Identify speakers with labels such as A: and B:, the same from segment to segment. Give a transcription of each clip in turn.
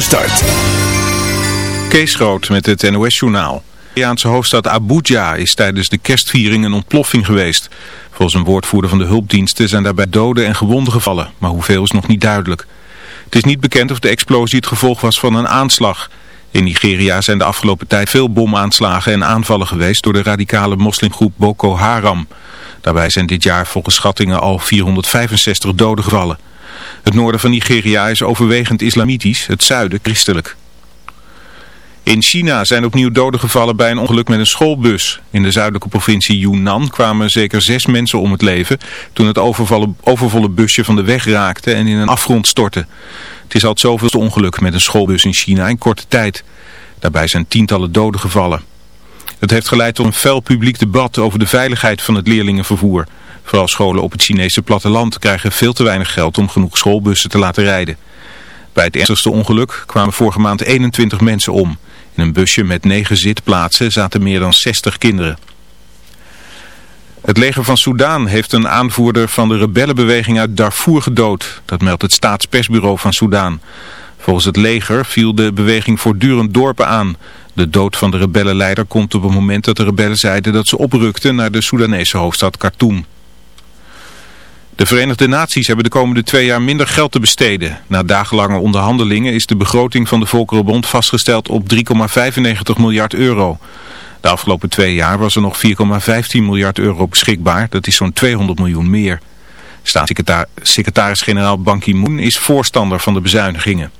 A: Start.
B: Kees Groot met het NOS-journaal. De Iraanse hoofdstad Abuja is tijdens de kerstviering een ontploffing geweest. Volgens een woordvoerder van de hulpdiensten zijn daarbij doden en gewonden gevallen, maar hoeveel is nog niet duidelijk. Het is niet bekend of de explosie het gevolg was van een aanslag. In Nigeria zijn de afgelopen tijd veel bomaanslagen en aanvallen geweest door de radicale moslimgroep Boko Haram. Daarbij zijn dit jaar volgens schattingen al 465 doden gevallen. Het noorden van Nigeria is overwegend islamitisch, het zuiden christelijk. In China zijn opnieuw doden gevallen bij een ongeluk met een schoolbus. In de zuidelijke provincie Yunnan kwamen zeker zes mensen om het leven toen het overvolle busje van de weg raakte en in een afgrond stortte. Het is al het zoveelste ongeluk met een schoolbus in China in korte tijd. Daarbij zijn tientallen doden gevallen. Het heeft geleid tot een fel publiek debat over de veiligheid van het leerlingenvervoer. Vooral scholen op het Chinese platteland krijgen veel te weinig geld om genoeg schoolbussen te laten rijden. Bij het ernstigste ongeluk kwamen vorige maand 21 mensen om. In een busje met 9 zitplaatsen zaten meer dan 60 kinderen. Het leger van Soudaan heeft een aanvoerder van de rebellenbeweging uit Darfur gedood. Dat meldt het staatspersbureau van Soudaan. Volgens het leger viel de beweging voortdurend dorpen aan. De dood van de rebellenleider komt op het moment dat de rebellen zeiden dat ze oprukten naar de Soedanese hoofdstad Khartoum. De Verenigde Naties hebben de komende twee jaar minder geld te besteden. Na dagenlange onderhandelingen is de begroting van de Volkerenbond vastgesteld op 3,95 miljard euro. De afgelopen twee jaar was er nog 4,15 miljard euro beschikbaar. Dat is zo'n 200 miljoen meer. Staatssecretaris-generaal Ban Ki-moon is voorstander van de bezuinigingen.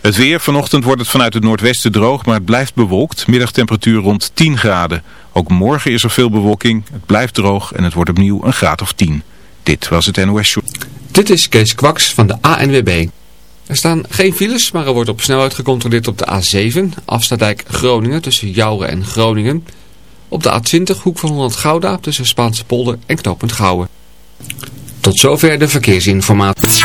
B: Het weer, vanochtend wordt het vanuit het noordwesten droog, maar het blijft bewolkt. Middagtemperatuur rond 10 graden. Ook morgen is er veel bewolking, het blijft droog en het wordt opnieuw een graad of 10. Dit was het NOS Show.
C: Dit is Kees Kwaks van de ANWB. Er staan geen files, maar er wordt op snelheid gecontroleerd op de A7, Afstadijk Groningen tussen Jouren en Groningen. Op de A20, Hoek van Holland Gouda tussen Spaanse polder en Knopend Gouwen. Tot zover de verkeersinformatie.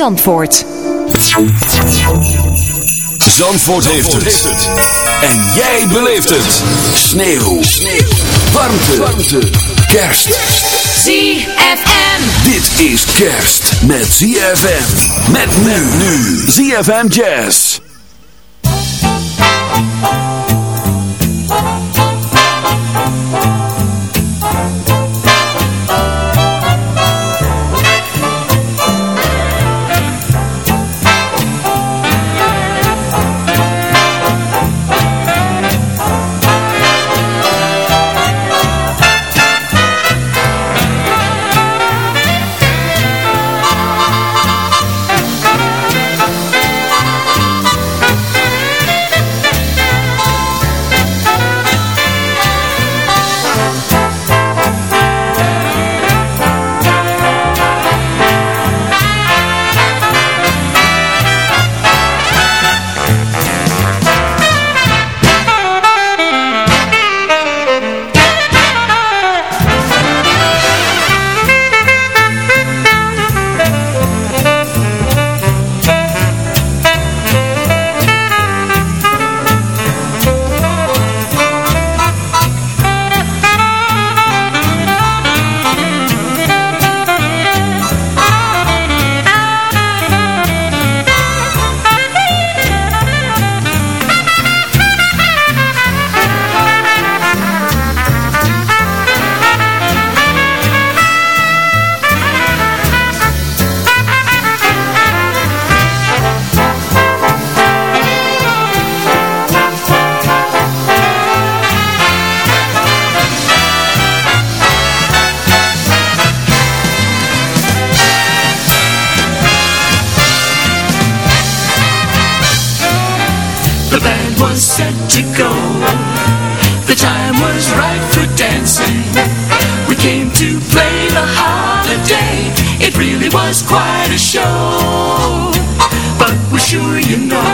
D: Zandvoort.
E: Zandvoort, heeft, het. En jij beleeft het. Sneeuw. Sneeuw. Warmte. Warmte. Kerst.
F: ZFM.
E: Dit is kerst met ZFM. Met men nu. ZFM Jazz.
G: Was set to go. The time was right for dancing. We came to play the holiday. It really was quite a show. But we're sure you know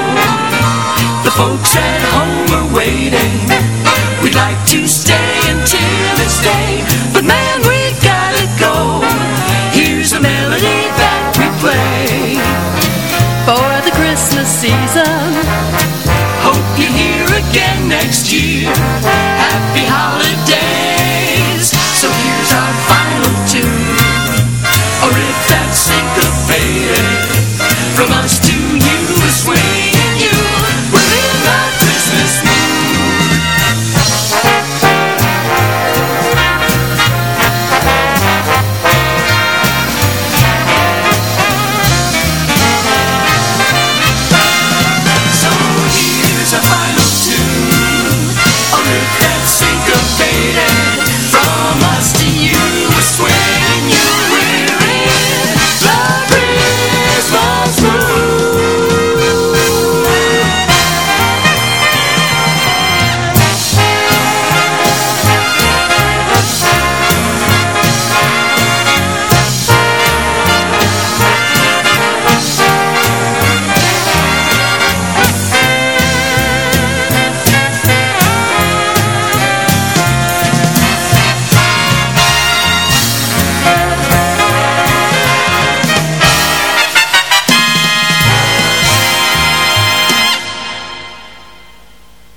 G: the folks at home are waiting. We'd like to stay until this day, but man, we gotta go. Here's a melody that we play
H: for the Christmas season.
G: Again next year. Happy holidays. So here's our final tune. Or if that's syncopated, from us to you, a swinging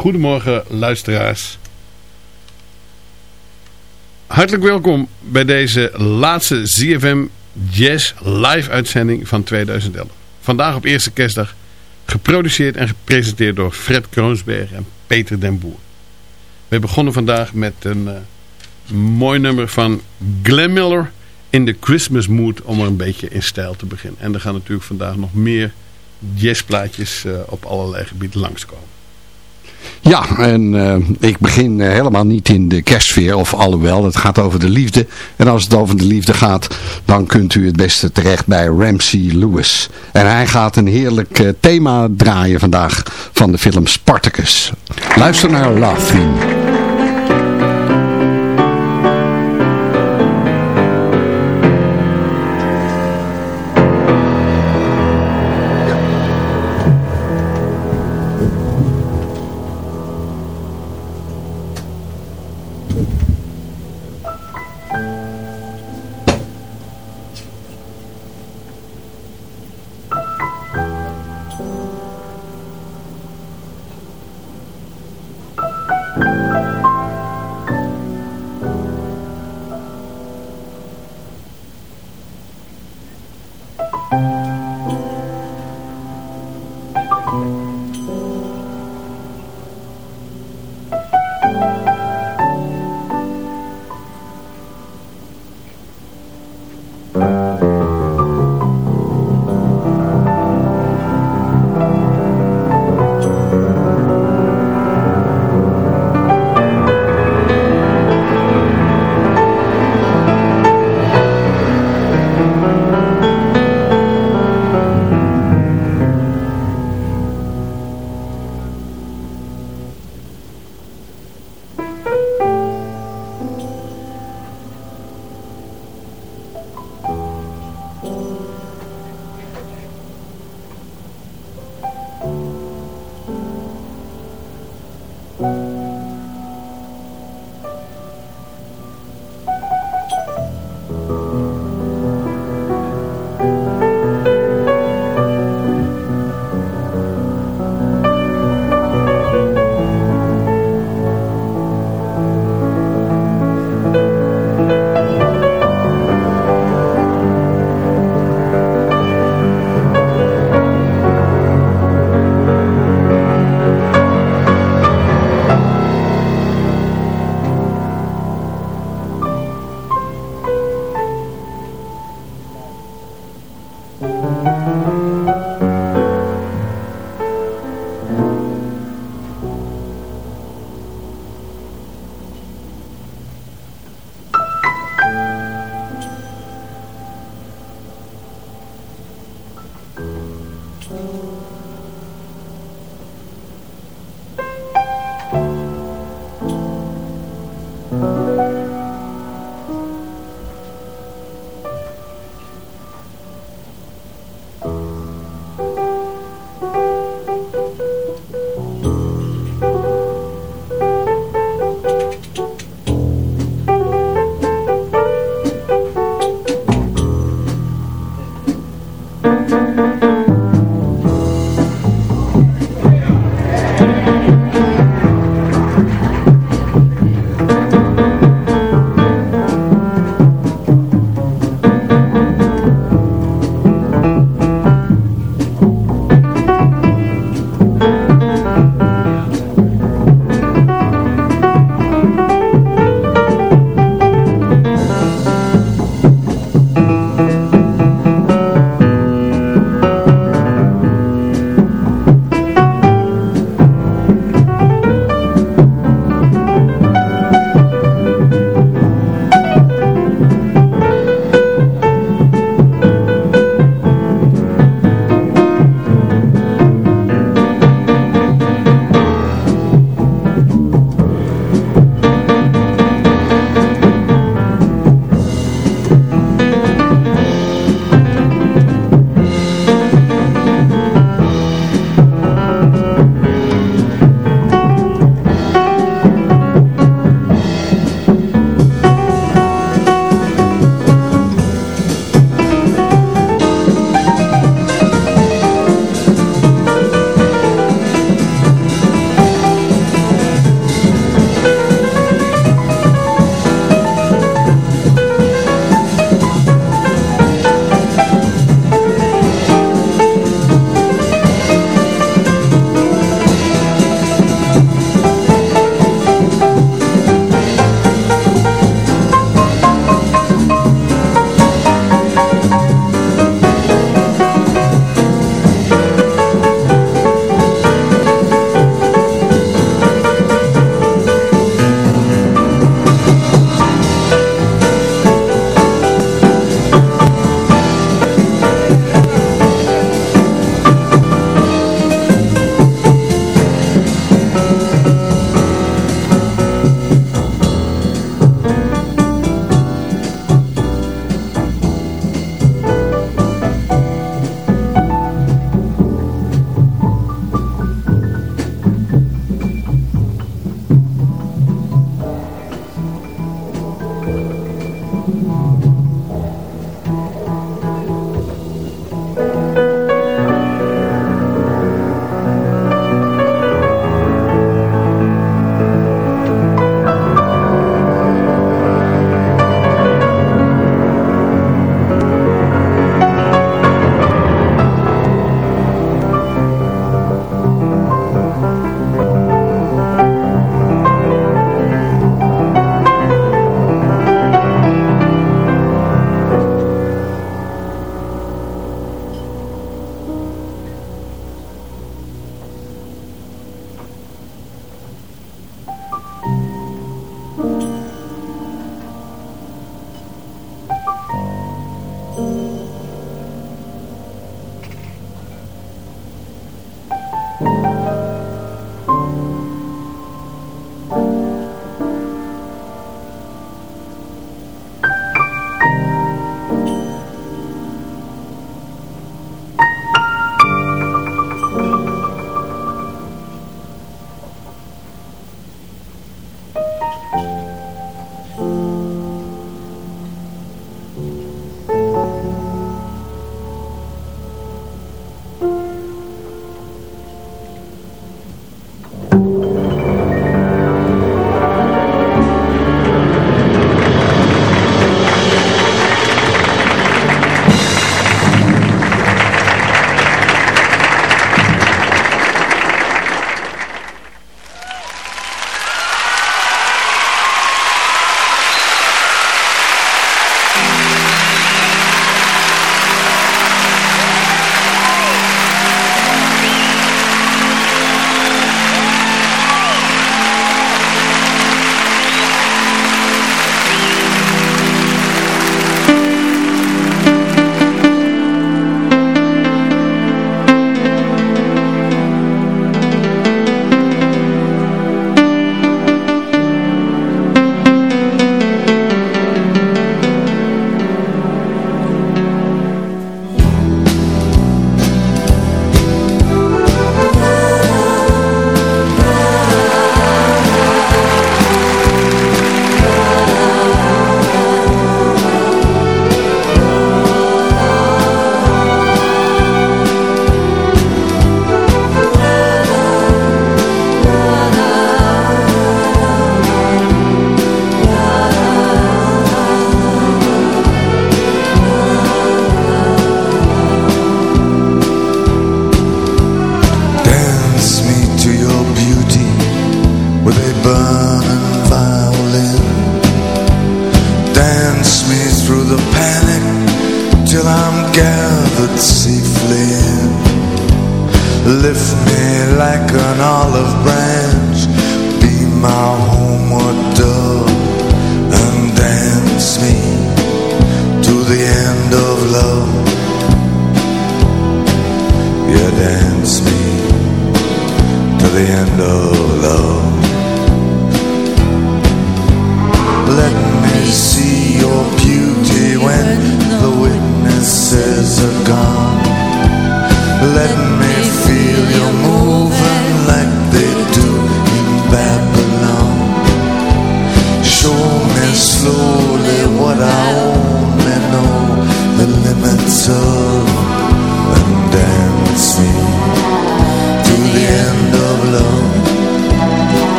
I: Goedemorgen luisteraars. Hartelijk welkom bij deze laatste ZFM Jazz live uitzending van 2011. Vandaag op eerste kerstdag geproduceerd en gepresenteerd door Fred Kroonsberg en Peter den Boer. We begonnen vandaag met een eh, mooi nummer van Glenn Miller in de Christmas mood om er een beetje in stijl te beginnen. En er gaan natuurlijk vandaag nog meer jazzplaatjes eh, op allerlei gebieden langskomen.
J: Ja, en eh, ik begin eh, helemaal niet in de kerstsfeer, of alhoewel, het gaat over de liefde. En als het over de liefde gaat, dan kunt u het beste terecht bij Ramsey Lewis. En hij gaat een heerlijk eh, thema draaien vandaag van de film Spartacus. Luister naar Love.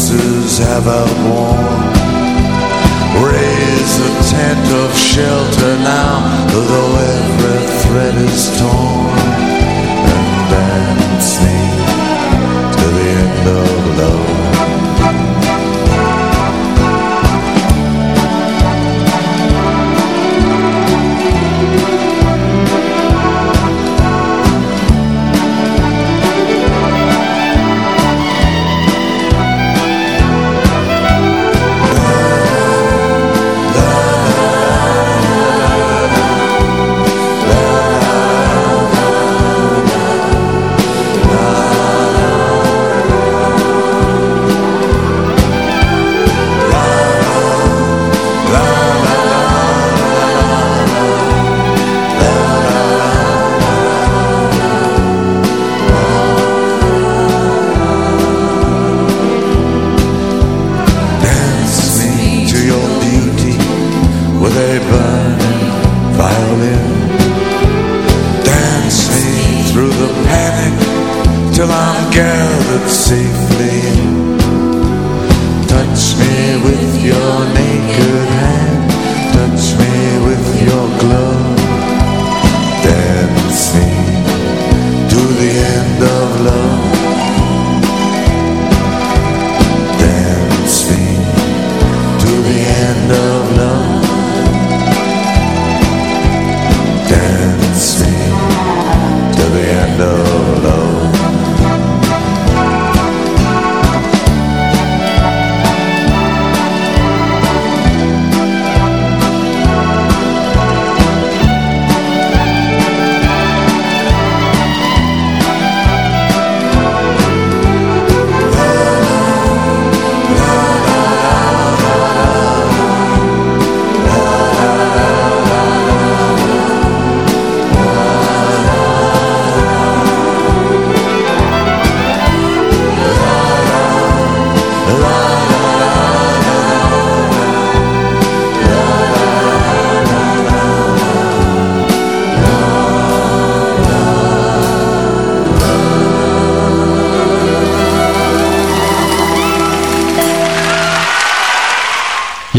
K: faces have outworn. Raise a tent of shelter now, though every thread is torn. And dance me to the end of love.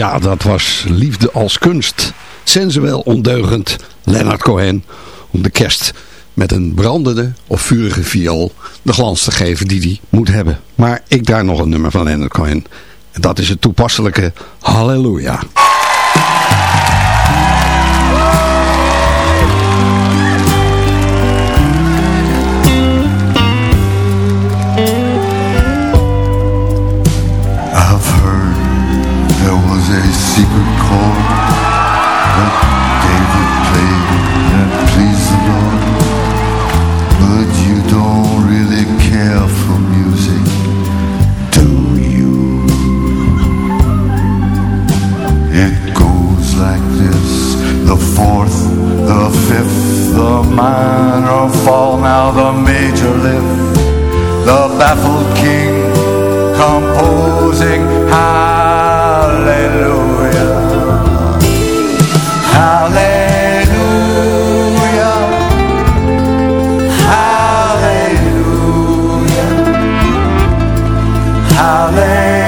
J: Ja, dat was liefde als kunst. Sensueel ondeugend Leonard Cohen om de kerst met een brandende of vurige viool de glans te geven die hij moet hebben. Maar ik daar nog een nummer van Leonard Cohen. En dat is het toepasselijke Halleluja.
K: A secret chord that David played that pleased the Lord. But you don't really care for music, do you? It goes like this the fourth, the fifth, the minor fall, now the major lift, the baffled king composing hallelujah hallelujah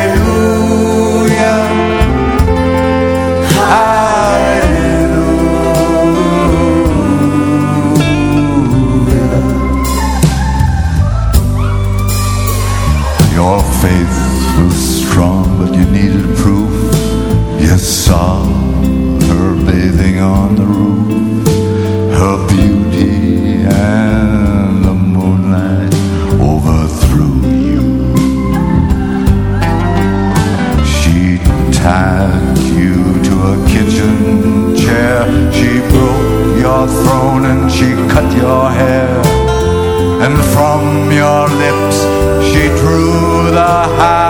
K: from your lips she drew the hallelujah.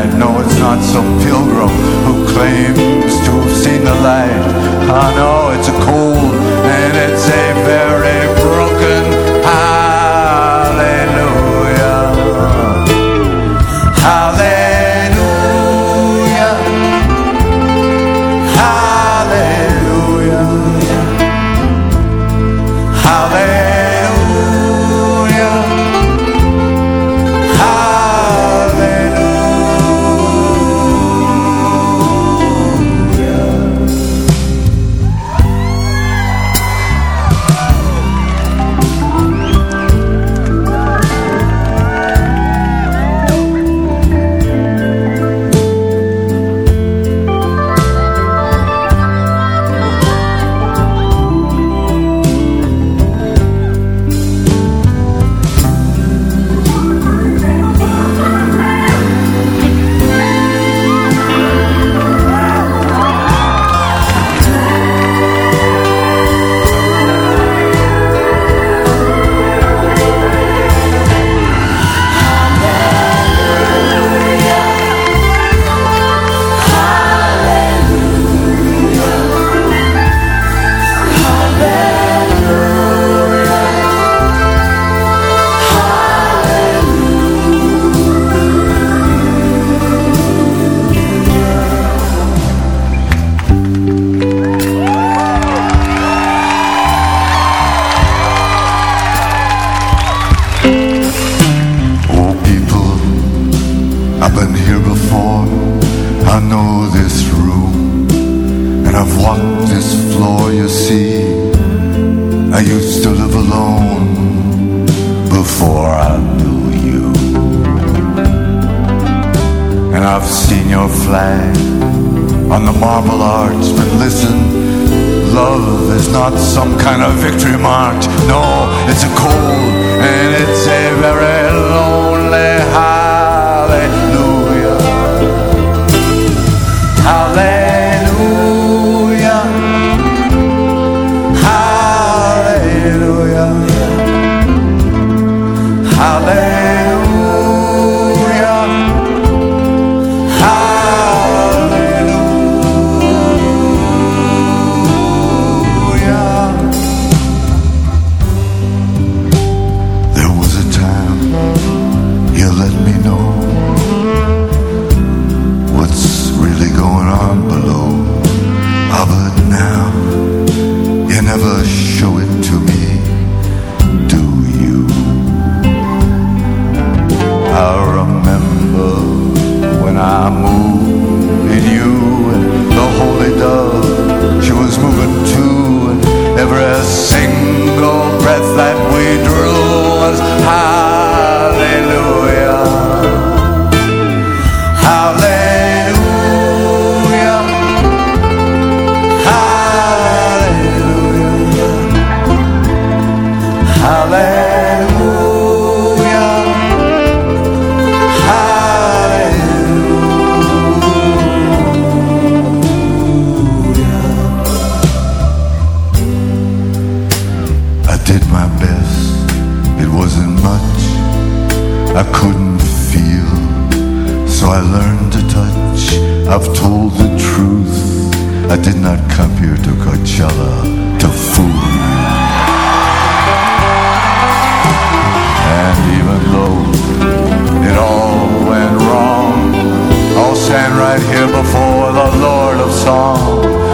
K: Hear know it's not some pilgrim who claims to have seen the light. I know it's a cold and it's a very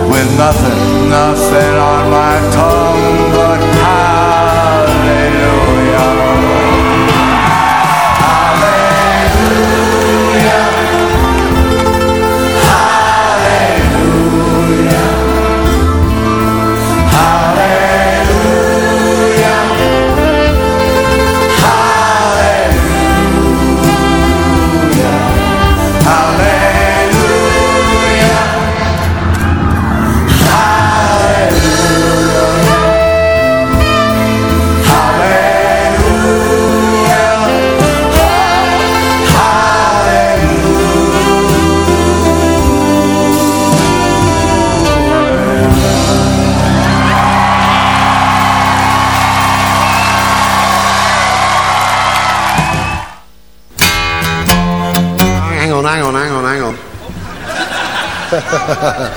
K: with nothing, nothing on my tongue but
L: 哈哈哈哈
J: 哈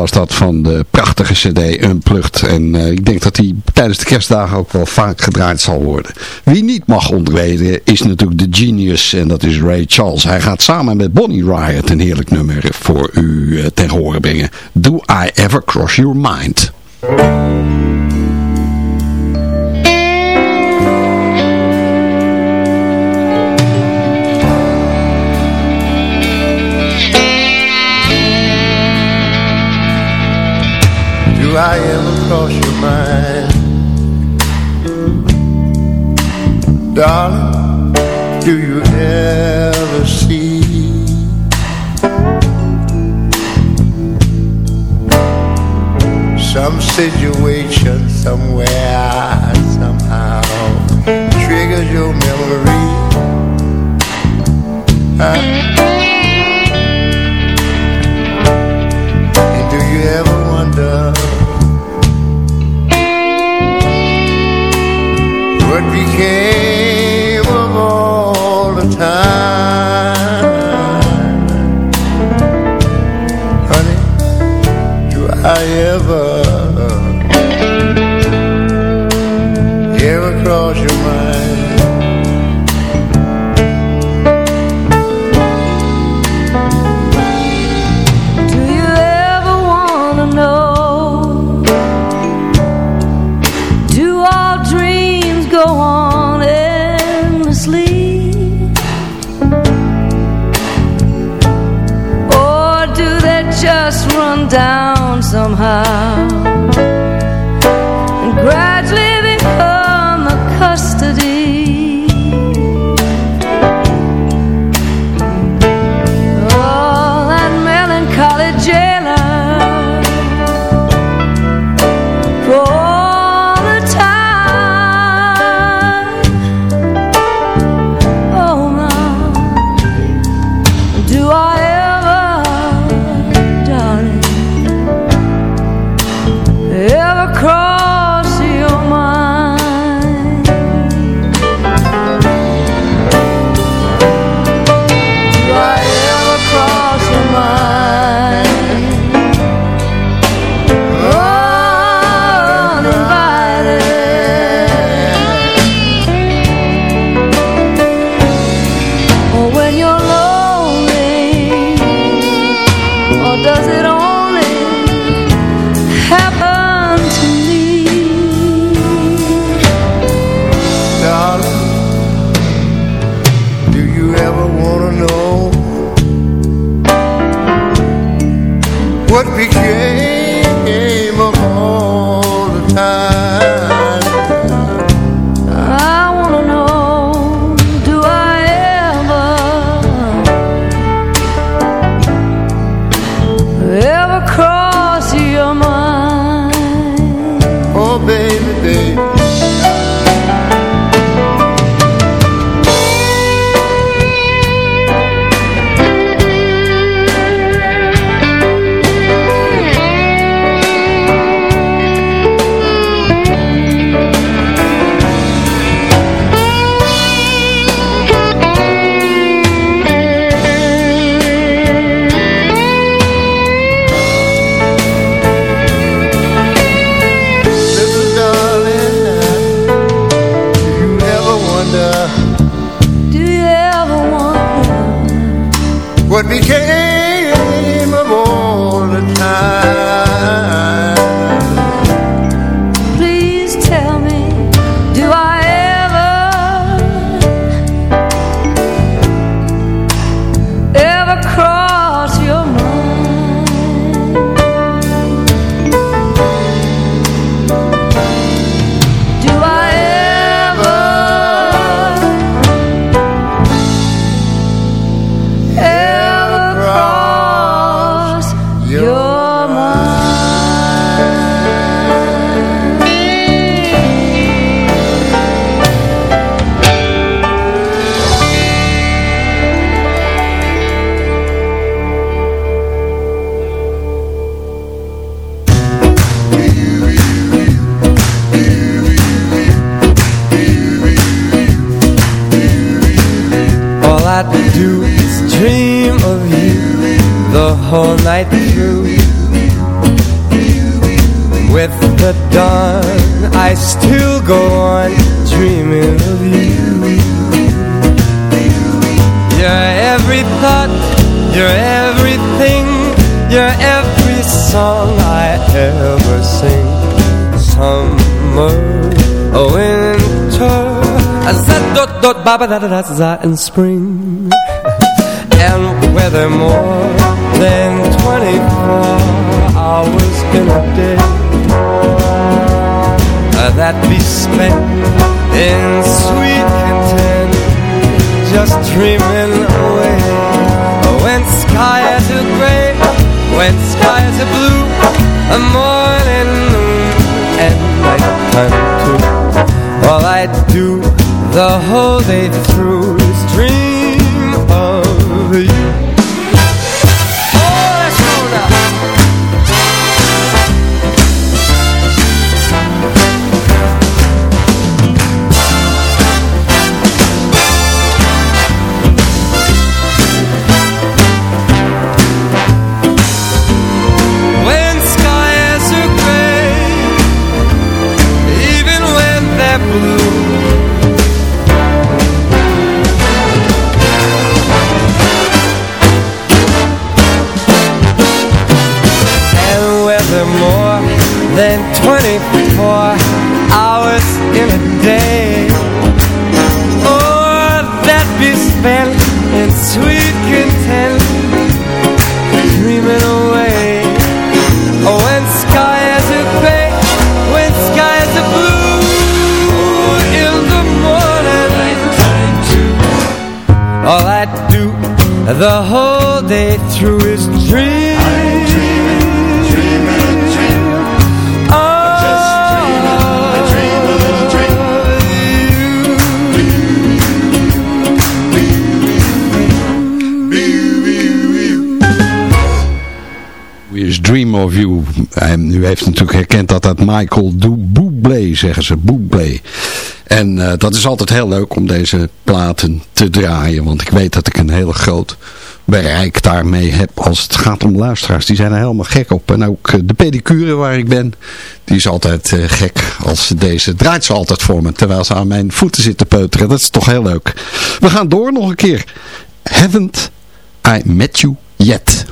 J: was dat van de prachtige cd Unplugged. En uh, ik denk dat die tijdens de kerstdagen ook wel vaak gedraaid zal worden. Wie niet mag ontweden is natuurlijk de genius en dat is Ray Charles. Hij gaat samen met Bonnie Riot een heerlijk nummer voor u uh, ten horen brengen. Do I Ever Cross Your Mind?
M: Do I ever cross your mind? Darling, do you ever see Some situation somewhere, somehow Triggers your memory?
N: Whole night through. With the dawn I still go on dreaming of you. You're every thought, you're everything You're every song I ever sing. Summer, winter Za dot dot ba ba da da da za and spring And whether more than 24 hours in a day. Uh, That be spent in sweet content Just dreaming away. When skies are gray When skies are blue A morning moon And nighttime too. All I do the whole day through is dream of you 24 hours in a day. Or that be spent in sweet content Dreaming away. Oh, when skies are gray When skies are blue In the morning. All I do the whole day through is dream
J: Dream of You. En u heeft natuurlijk herkend dat dat Michael Bublé, zeggen ze, Bublé. En uh, dat is altijd heel leuk om deze platen te draaien. Want ik weet dat ik een heel groot bereik daarmee heb als het gaat om luisteraars. Die zijn er helemaal gek op. En ook de pedicure waar ik ben, die is altijd uh, gek. Als ze deze draait ze altijd voor me, terwijl ze aan mijn voeten zitten peuteren. Dat is toch heel leuk. We gaan door nog een keer. Haven't I Met You Yet?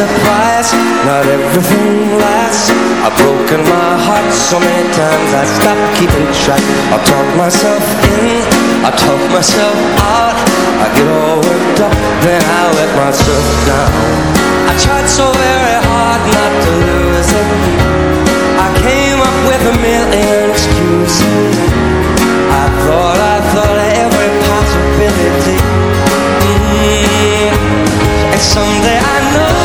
N: Not surprised, not everything lasts. I've broken my heart so many times I stopped keeping track. I talk myself in, I talk myself out. I get all worked up, then I let myself down. I tried so very hard not to lose it. I came up with a million excuses. I thought, I thought of every possibility. Mm. -hmm. And someday I know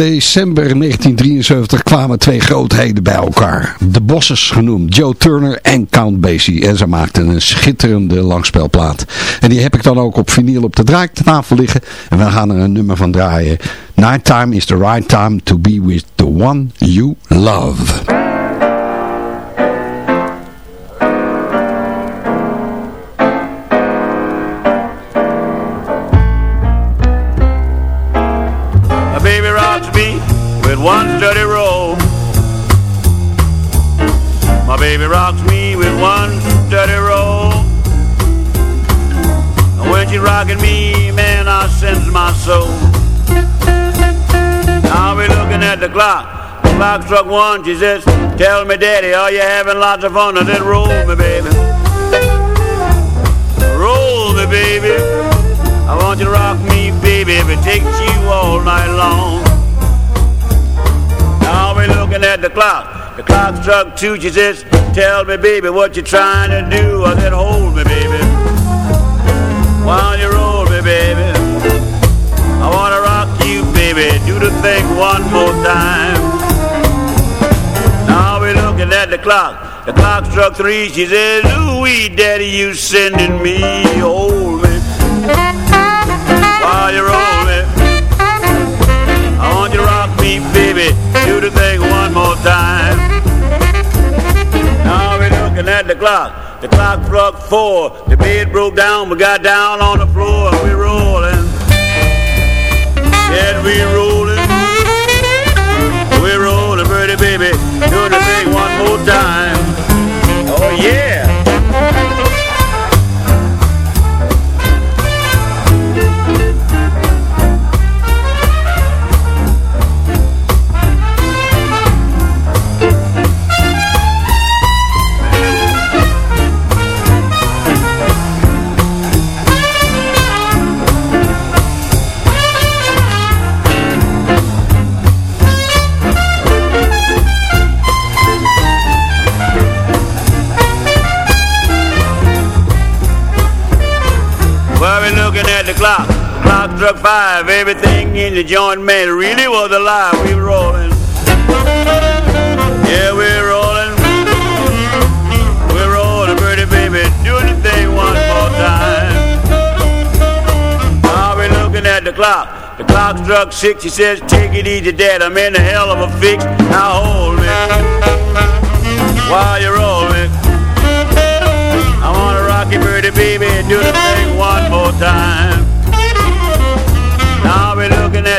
J: december 1973 kwamen twee grootheden bij elkaar. De Bosses genoemd, Joe Turner en Count Basie. En ze maakten een schitterende langspelplaat. En die heb ik dan ook op vinyl op de draaitafel liggen. En we gaan er een nummer van draaien. Nighttime is the right time to be with the one you love.
O: Rocks me with one steady roll. And when she's rocking me, man, I sense my soul. I'll be looking at the clock. The clock struck one. She says, "Tell me, Daddy, are you having lots of fun?" I said, "Roll me, baby. Roll me, baby. I want you to rock me, baby, if it takes you all night long." Now we looking at the clock. The clock struck two. She says, "Tell me, baby, what you trying to do?" I said, "Hold me, baby. While you roll me, baby. I wanna rock you, baby. Do the thing one more time." Now we're looking at the clock. The clock struck three. She says, "Ooh, daddy, you sending me? Hold me looking at the clock. The clock struck four. The bed broke down. We got down on the floor and we rolling. Yeah, we rolling. We rolling, pretty baby. Do the thing one more time. Oh yeah. Struck five. Everything in the joint, man, really was alive. We were rolling. Yeah, we're rolling. We're rolling, pretty baby. Doing the thing one more time. Now at the clock. The clock struck six. She says, take it easy, Dad. I'm in a hell of a fix. Now hold me. While you roll me. I wanna rock you, birdie, baby, do the thing one more time.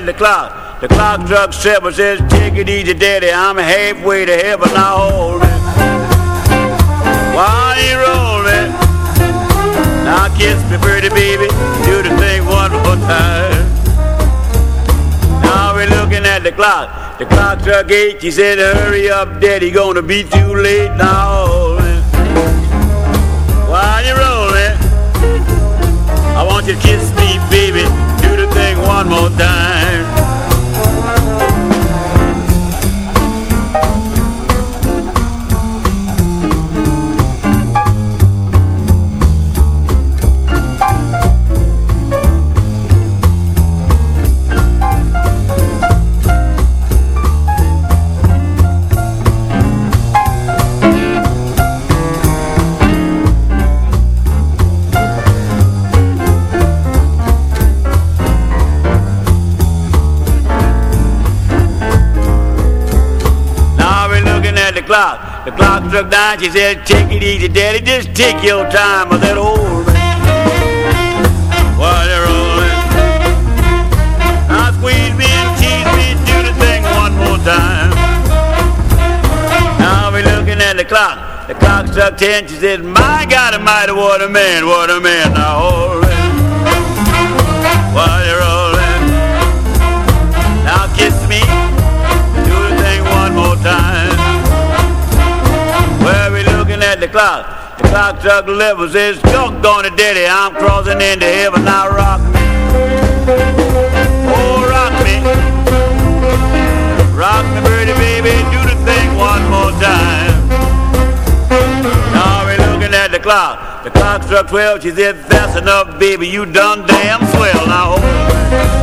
O: At the clock. The clock struck seven. Says, take it easy, Daddy. I'm halfway to heaven. Now hold me. While you roll. Now kiss me, pretty baby. Do the thing one more time. Now we're looking at the clock. The clock struck eight. She said, hurry up, daddy. Gonna be too late now. hold me. While you roll me. I want you to kiss me, baby. One more time. Struck nine. She said, take it easy, daddy. Just take your time with that old man. While you're rolling. Now squeeze me and tease me. Do the thing one more time. Now we're looking at the clock. The clock struck ten. She said, my God almighty, what a man, what a man. Now hold it. The clock. The clock struck eleven. Says, doggone it, daddy. I'm crossing into heaven. Now rock me. Oh, rock me. Rock me, birdie, baby. Do the thing one more time. Now we're looking at the clock. The clock struck twelve. She said, that's enough, baby. You done damn swell. Now hold it.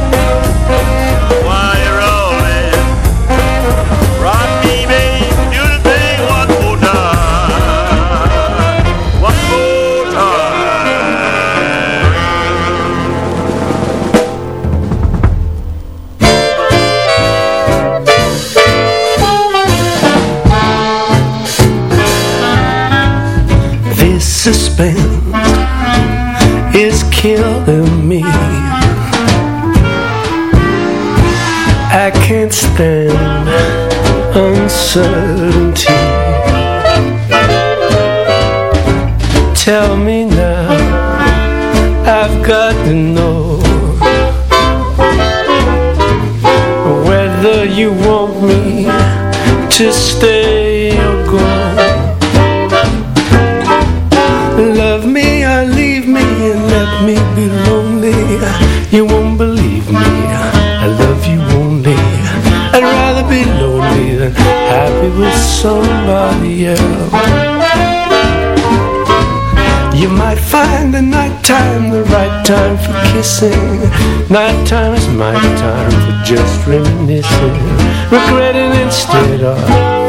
P: Suspense is killing me. I can't stand uncertainty. Tell me now, I've got to know whether you want me to stay You won't believe me. I love you only. I'd rather be lonely than happy with somebody else. You might find the nighttime the right time for kissing. Nighttime is my time for just reminiscing. Regretting instead of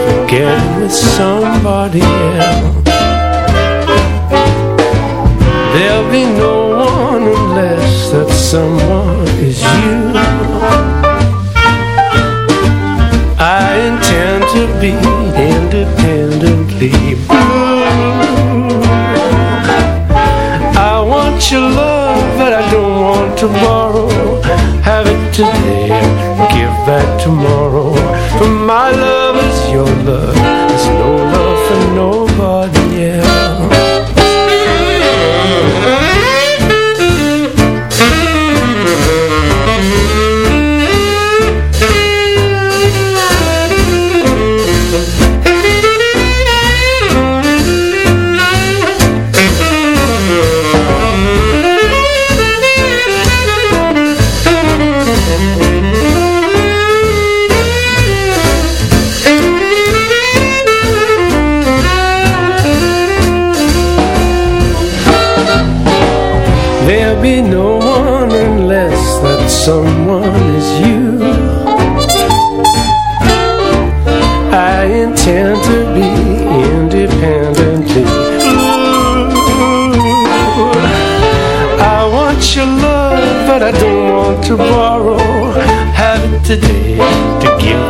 P: forgetting with somebody else. There'll be no someone is you. I intend to be independently blue. I want your love, but I don't want to borrow. Have it today, give back tomorrow. For my love is your love.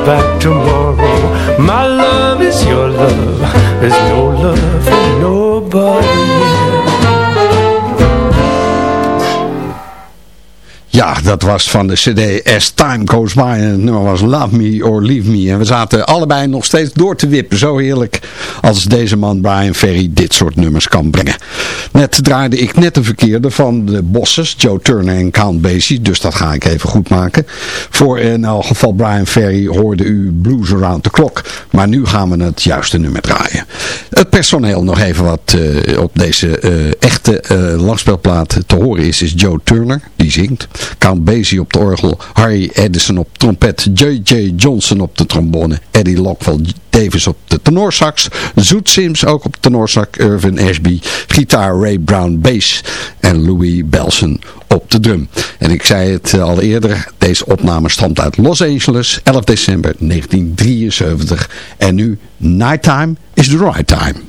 P: Back. My love is your love. There's no love for nobody.
J: Ja, dat was van de cd As Time Goes By en het nummer was Love Me or Leave Me. En we zaten allebei nog steeds door te wippen. Zo heerlijk als deze man Brian Ferry dit soort nummers kan brengen. Net draaide ik net een verkeerde van de bosses, Joe Turner en Count Basie. Dus dat ga ik even goed maken. Voor in elk geval Brian Ferry hoorde u Blues Around the Clock. Maar nu gaan we het juiste nummer draaien. Het personeel nog even wat uh, op deze uh, echte uh, langspeelplaat te horen is, is Joe Turner. Die zingt. Count Basie op de orgel, Harry Edison op trompet, J.J. Johnson op de trombone, Eddie Lockwell Davis op de tenorsax, Zoet Sims ook op tenorsax, Irvin Ashby, gitaar Brown bass en Louis Belson op de drum. En ik zei het al eerder, deze opname stamt uit Los Angeles, 11 december 1973 en nu Nighttime is the right time.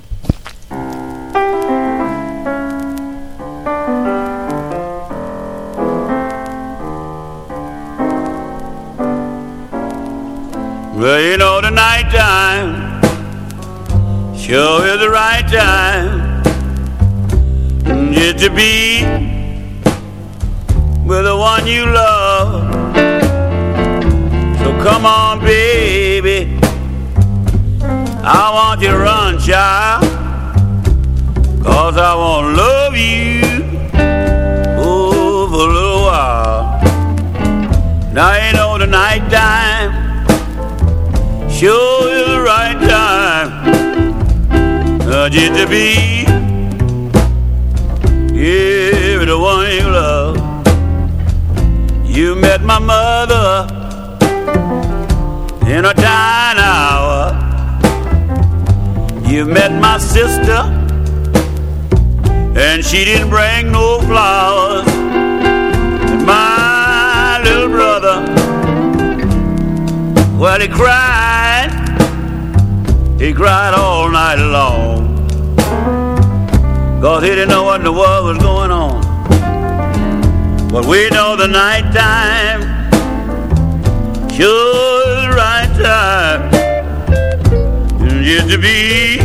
O: Well, you know the night time sure is the right time to be with the one you love. So come on, baby. I want you to run, child. Cause I want to love you oh, for a little while. Now you know the night time sure is the right time uh, just to be you love. You met my mother in a dying hour. You met my sister, and she didn't bring no flowers. And my little brother, well, he cried, he cried all night long. Cause he didn't know what in the world was going on. But we know the night time sure the right time just to be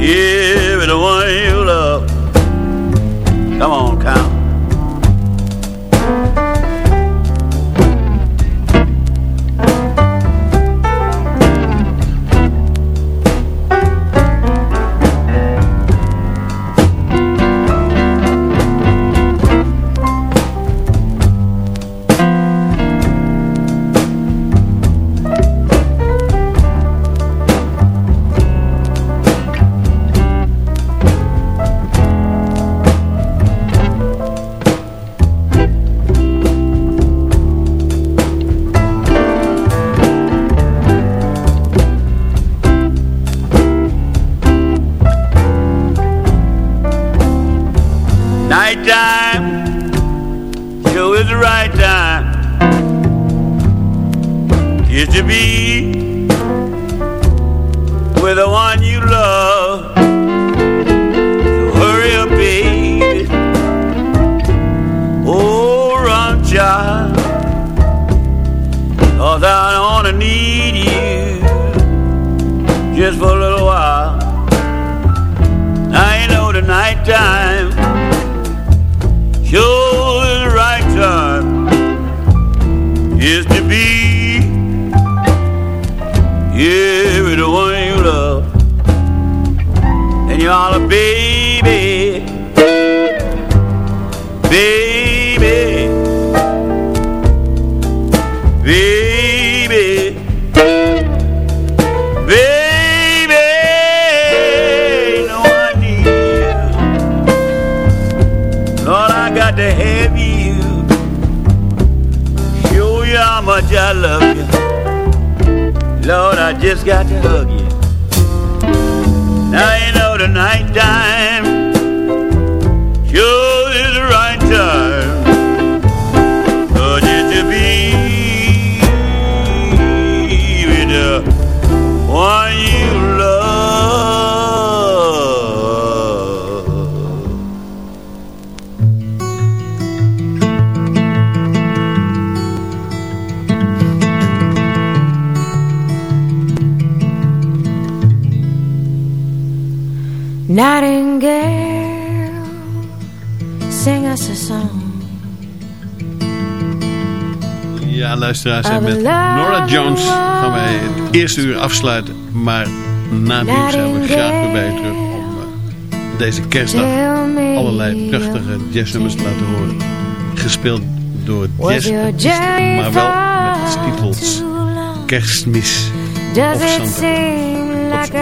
O: yeah with the one you love. Come on,
M: Nightingale, sing us a song.
I: Ja, luisteraars, en met Nora Jones gaan wij het eerste uur afsluiten. Maar na het nieuws zijn we graag weer bij je terug om uh, deze kerstdag allerlei prachtige jazznummers te laten horen. Gespeeld door jazz, maar wel met titels Kerstmis
M: Does
I: of Santa.
M: seem like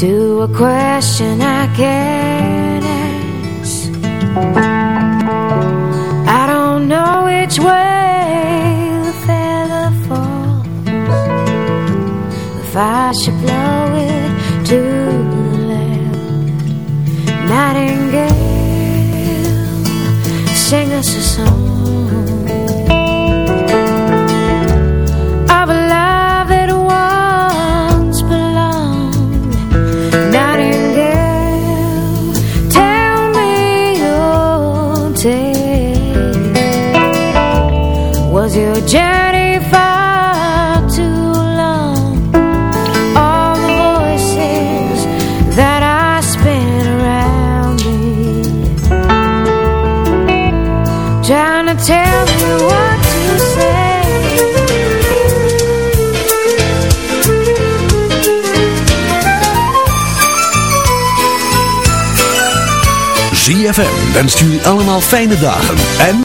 M: to a question I can't ask? I don't know which way the feather falls. If I should blow it to the left, Nightingale, sing us a song.
E: Wenst jullie allemaal fijne dagen en...